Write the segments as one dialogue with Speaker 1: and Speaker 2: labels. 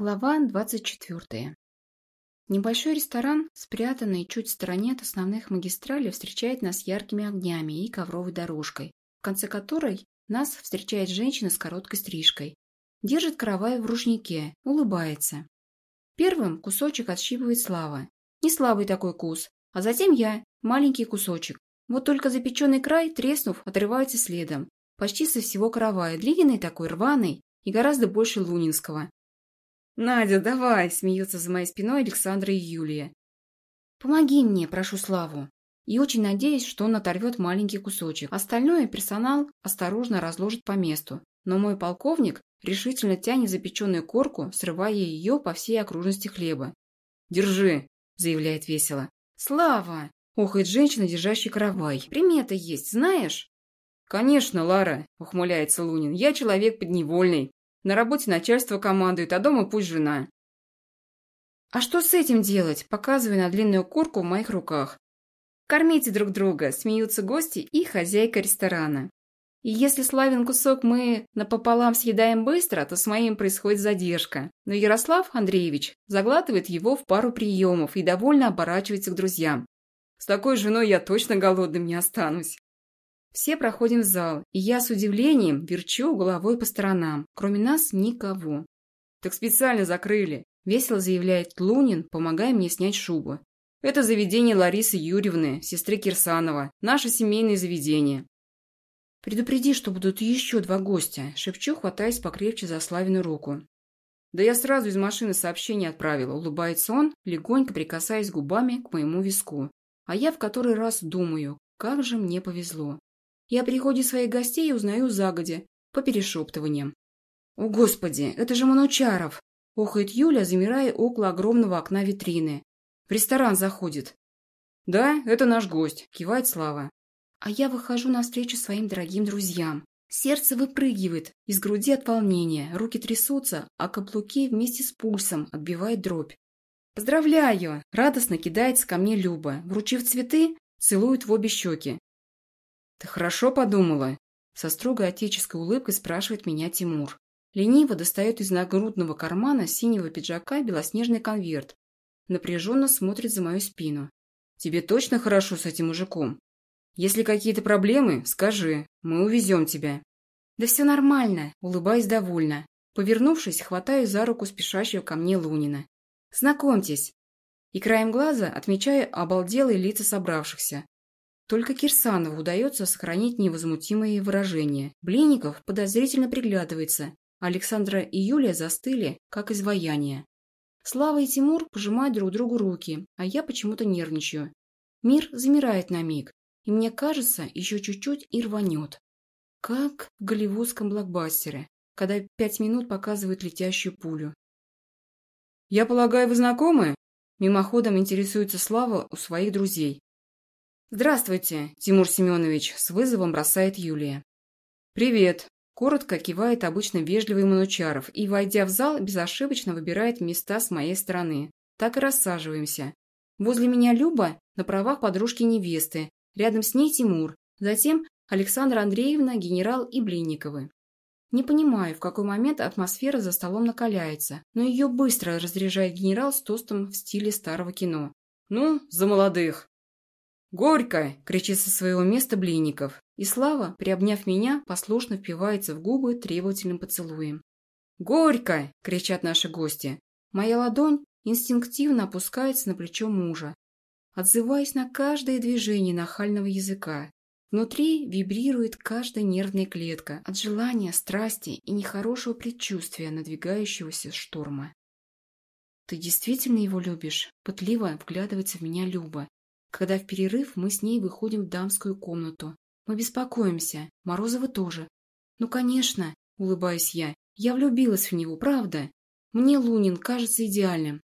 Speaker 1: Глава 24. Небольшой ресторан, спрятанный чуть в стороне от основных магистралей, встречает нас яркими огнями и ковровой дорожкой, в конце которой нас встречает женщина с короткой стрижкой. Держит каравай в ружнике, улыбается. Первым кусочек отщипывает Слава. Не слабый такой кус, а затем я, маленький кусочек. Вот только запеченный край, треснув, отрывается следом. Почти со всего каравая, длинный такой, рваный и гораздо больше лунинского. «Надя, давай!» – смеются за моей спиной Александра и Юлия. «Помоги мне, прошу Славу!» И очень надеюсь, что он оторвет маленький кусочек. Остальное персонал осторожно разложит по месту. Но мой полковник решительно тянет запеченную корку, срывая ее по всей окружности хлеба. «Держи!» – заявляет весело. «Слава!» – охает женщина, держащая каравай. «Примета есть, знаешь?» «Конечно, Лара!» – ухмыляется Лунин. «Я человек подневольный. На работе начальство командует, а дома пусть жена. А что с этим делать? Показывая на длинную корку в моих руках. Кормите друг друга, смеются гости и хозяйка ресторана. И если Славин кусок мы напополам съедаем быстро, то с моим происходит задержка. Но Ярослав Андреевич заглатывает его в пару приемов и довольно оборачивается к друзьям. С такой женой я точно голодным не останусь. Все проходим в зал, и я с удивлением верчу головой по сторонам. Кроме нас никого. «Так специально закрыли», – весело заявляет Лунин, помогая мне снять шубу. «Это заведение Ларисы Юрьевны, сестры Кирсанова. Наше семейное заведение». «Предупреди, что будут еще два гостя», – шепчу, хватаясь покрепче за Славину руку. «Да я сразу из машины сообщение отправила», – улыбается он, легонько прикасаясь губами к моему виску. А я в который раз думаю, как же мне повезло. Я о приходе своих гостей узнаю загодя, по перешептываниям. «О, Господи, это же Манучаров!» – охает Юля, замирая около огромного окна витрины. «В ресторан заходит». «Да, это наш гость», – кивает Слава. А я выхожу навстречу своим дорогим друзьям. Сердце выпрыгивает из груди от волнения, руки трясутся, а каблуки вместе с пульсом отбивает дробь. «Поздравляю!» – радостно кидается ко мне Люба. Вручив цветы, целует в обе щеки. «Ты хорошо подумала?» Со строгой отеческой улыбкой спрашивает меня Тимур. Лениво достает из нагрудного кармана синего пиджака белоснежный конверт. Напряженно смотрит за мою спину. «Тебе точно хорошо с этим мужиком? Если какие-то проблемы, скажи, мы увезем тебя». «Да все нормально», улыбаясь довольно. Повернувшись, хватаю за руку спешащего ко мне Лунина. «Знакомьтесь». И краем глаза отмечаю обалделые лица собравшихся. Только Кирсанову удается сохранить невозмутимые выражения. Блинников подозрительно приглядывается. Александра и Юлия застыли, как изваяние. Слава и Тимур пожимают друг другу руки, а я почему-то нервничаю. Мир замирает на миг, и мне кажется, еще чуть-чуть и рванет. Как в голливудском блокбастере, когда пять минут показывают летящую пулю. «Я полагаю, вы знакомы?» Мимоходом интересуется Слава у своих друзей. «Здравствуйте, Тимур Семенович», – с вызовом бросает Юлия. «Привет», – коротко кивает обычно вежливый Манучаров и, войдя в зал, безошибочно выбирает места с моей стороны. Так и рассаживаемся. Возле меня Люба на правах подружки невесты, рядом с ней Тимур, затем Александра Андреевна, генерал и Блинниковы. Не понимаю, в какой момент атмосфера за столом накаляется, но ее быстро разряжает генерал с тостом в стиле старого кино. «Ну, за молодых!» «Горько!» – кричит со своего места Блинников. И Слава, приобняв меня, послушно впивается в губы требовательным поцелуем. «Горько!» – кричат наши гости. Моя ладонь инстинктивно опускается на плечо мужа, отзываясь на каждое движение нахального языка. Внутри вибрирует каждая нервная клетка от желания, страсти и нехорошего предчувствия надвигающегося шторма. «Ты действительно его любишь?» – пытливо вглядывается в меня Люба, когда в перерыв мы с ней выходим в дамскую комнату. Мы беспокоимся, Морозова тоже. Ну, конечно, улыбаюсь я, я влюбилась в него, правда? Мне Лунин кажется идеальным.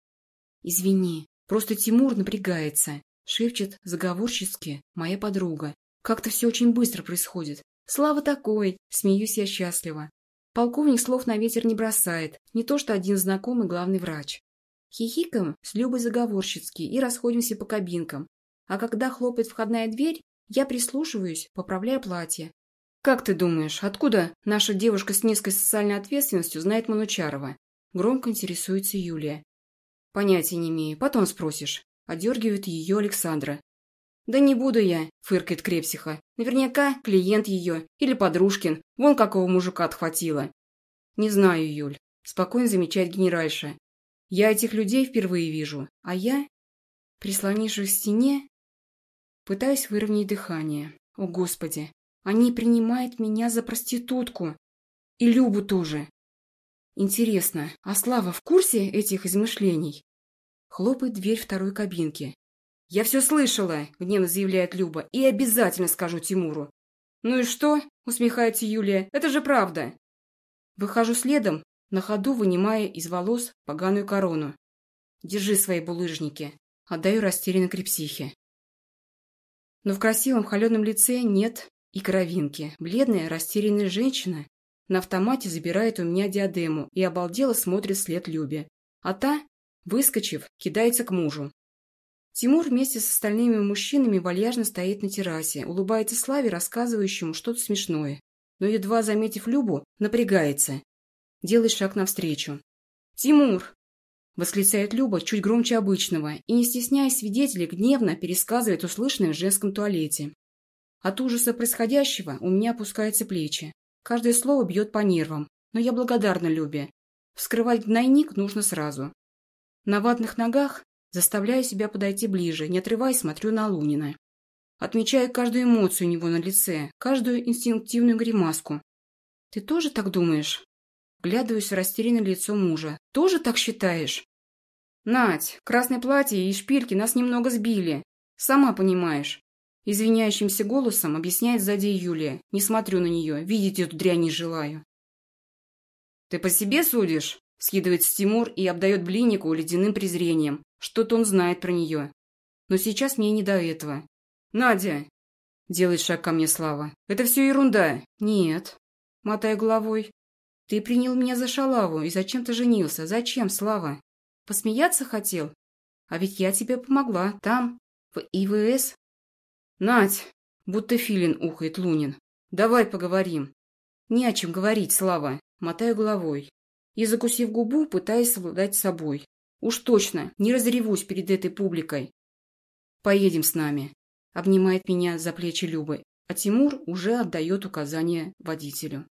Speaker 1: Извини, просто Тимур напрягается, шепчет заговорчески моя подруга. Как-то все очень быстро происходит. Слава такой, смеюсь я счастливо. Полковник слов на ветер не бросает, не то что один знакомый главный врач. Хихикаем с Любой заговорщицки и расходимся по кабинкам, а когда хлопает входная дверь, я прислушиваюсь, поправляя платье. «Как ты думаешь, откуда наша девушка с низкой социальной ответственностью знает Манучарова?» Громко интересуется Юлия. Понятия не имею, потом спросишь. Одергивает ее Александра. «Да не буду я», – фыркает Крепсиха. «Наверняка клиент ее или подружкин. Вон какого мужика отхватила». «Не знаю, Юль», – спокойно замечает генеральша. «Я этих людей впервые вижу, а я, прислонившись к стене, пытаюсь выровнять дыхание. О, Господи, они принимают меня за проститутку. И Любу тоже. Интересно, а Слава в курсе этих измышлений? Хлопает дверь второй кабинки. «Я все слышала», — гневно заявляет Люба, — «и обязательно скажу Тимуру». «Ну и что?» — усмехается Юлия. «Это же правда». Выхожу следом, на ходу вынимая из волос поганую корону. «Держи свои булыжники», — отдаю растерянно крепсихе. Но в красивом холеном лице нет и кровинки. Бледная, растерянная женщина на автомате забирает у меня диадему и обалдело смотрит след Любе. А та, Выскочив, кидается к мужу. Тимур вместе с остальными мужчинами вальяжно стоит на террасе, улыбается Славе, рассказывающему что-то смешное. Но, едва заметив Любу, напрягается. Делает шаг навстречу. «Тимур!» – восклицает Люба чуть громче обычного и, не стесняясь свидетелей, гневно пересказывает услышанное в женском туалете. От ужаса происходящего у меня опускаются плечи. Каждое слово бьет по нервам, но я благодарна Любе. Вскрывать гнойник нужно сразу. На ватных ногах заставляю себя подойти ближе, не отрываясь, смотрю на Лунина. Отмечаю каждую эмоцию у него на лице, каждую инстинктивную гримаску. «Ты тоже так думаешь?» Глядываюсь в растерянное лицо мужа. «Тоже так считаешь?» «Надь, красное платье и шпильки нас немного сбили. Сама понимаешь». Извиняющимся голосом объясняет сзади Юлия. Не смотрю на нее, видеть эту дрянь не желаю. «Ты по себе судишь?» Скидывается Тимур и обдает блиннику ледяным презрением. Что-то он знает про нее. Но сейчас мне не до этого. «Надя!» Делает шаг ко мне Слава. «Это все ерунда!» «Нет!» Мотая головой. «Ты принял меня за шалаву и зачем ты женился? Зачем, Слава? Посмеяться хотел? А ведь я тебе помогла. Там, в ИВС». «Надь!» Будто филин ухает Лунин. «Давай поговорим». «Не о чем говорить, Слава!» Мотаю головой и, закусив губу, пытаясь совладать собой. Уж точно, не разревусь перед этой публикой. «Поедем с нами», — обнимает меня за плечи Любы, а Тимур уже отдает указания водителю.